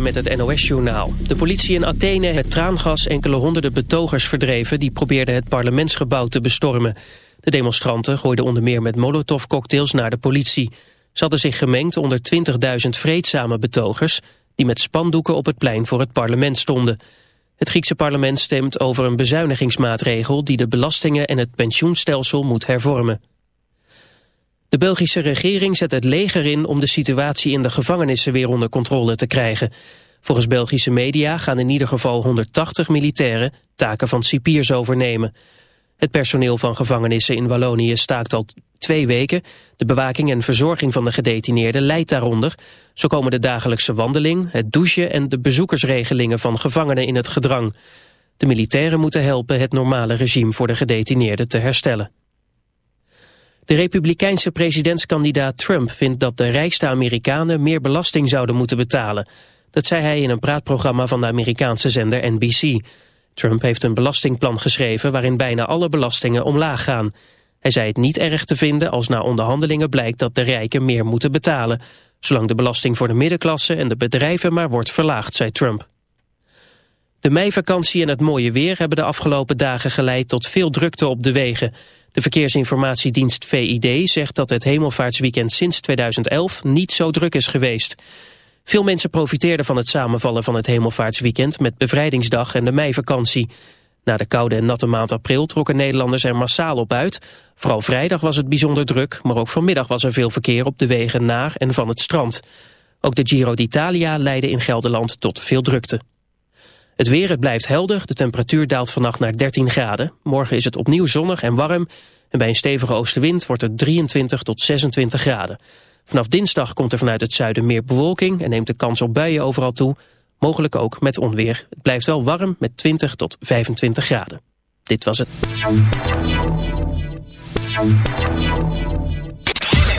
Met het NOS-journaal. De politie in Athene heeft traangas enkele honderden betogers verdreven... die probeerden het parlementsgebouw te bestormen. De demonstranten gooiden onder meer met molotovcocktails naar de politie. Ze hadden zich gemengd onder 20.000 vreedzame betogers... die met spandoeken op het plein voor het parlement stonden. Het Griekse parlement stemt over een bezuinigingsmaatregel... die de belastingen en het pensioenstelsel moet hervormen. De Belgische regering zet het leger in om de situatie in de gevangenissen weer onder controle te krijgen. Volgens Belgische media gaan in ieder geval 180 militairen taken van cipiers overnemen. Het personeel van gevangenissen in Wallonië staakt al twee weken. De bewaking en verzorging van de gedetineerden leidt daaronder. Zo komen de dagelijkse wandeling, het douchen en de bezoekersregelingen van gevangenen in het gedrang. De militairen moeten helpen het normale regime voor de gedetineerden te herstellen. De republikeinse presidentskandidaat Trump vindt dat de rijkste Amerikanen meer belasting zouden moeten betalen. Dat zei hij in een praatprogramma van de Amerikaanse zender NBC. Trump heeft een belastingplan geschreven waarin bijna alle belastingen omlaag gaan. Hij zei het niet erg te vinden als na onderhandelingen blijkt dat de rijken meer moeten betalen. Zolang de belasting voor de middenklasse en de bedrijven maar wordt verlaagd, zei Trump. De meivakantie en het mooie weer hebben de afgelopen dagen geleid tot veel drukte op de wegen. De verkeersinformatiedienst VID zegt dat het hemelvaartsweekend sinds 2011 niet zo druk is geweest. Veel mensen profiteerden van het samenvallen van het hemelvaartsweekend met bevrijdingsdag en de meivakantie. Na de koude en natte maand april trokken Nederlanders er massaal op uit. Vooral vrijdag was het bijzonder druk, maar ook vanmiddag was er veel verkeer op de wegen naar en van het strand. Ook de Giro d'Italia leidde in Gelderland tot veel drukte. Het weer, het blijft helder. De temperatuur daalt vannacht naar 13 graden. Morgen is het opnieuw zonnig en warm. En bij een stevige oostenwind wordt het 23 tot 26 graden. Vanaf dinsdag komt er vanuit het zuiden meer bewolking... en neemt de kans op buien overal toe. Mogelijk ook met onweer. Het blijft wel warm met 20 tot 25 graden. Dit was het.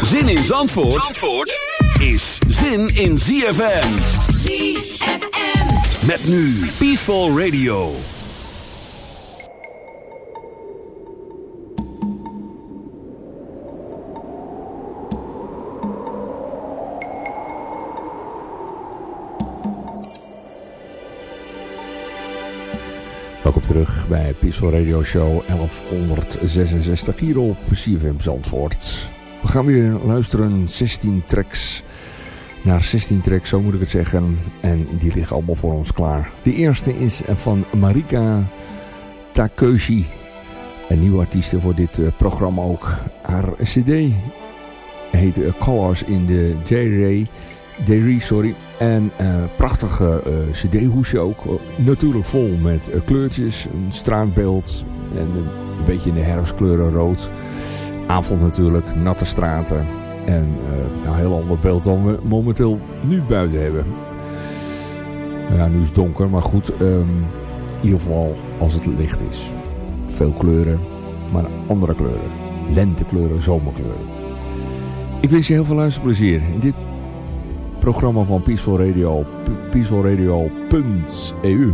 Zin in Zandvoort, Zandvoort is zin in ZFM. ZFM. Met nu Peaceful Radio. Welkom terug bij Peaceful Radio Show 1166 hier op CFM Zandvoort. We gaan weer luisteren 16 tracks naar 16 tracks, zo moet ik het zeggen. En die liggen allemaal voor ons klaar. De eerste is van Marika Takeuchi. Een nieuwe artieste voor dit eh, programma ook. Haar cd heet uh, Colors in the J-Ray. Dairy, sorry. En uh, prachtige uh, cd-hoesje ook. natuurlijk vol met kleurtjes, een straatbeeld. En een beetje in de herfstkleuren rood. Avond natuurlijk, natte straten. En een heel ander beeld dan we momenteel nu buiten hebben. Ja, nu is het donker, maar goed. Um, in ieder geval als het licht is. Veel kleuren, maar andere kleuren. Lentekleuren, zomerkleuren. Ik wens je heel veel luisterplezier in dit programma van Peaceful Radio. peacefulradio.eu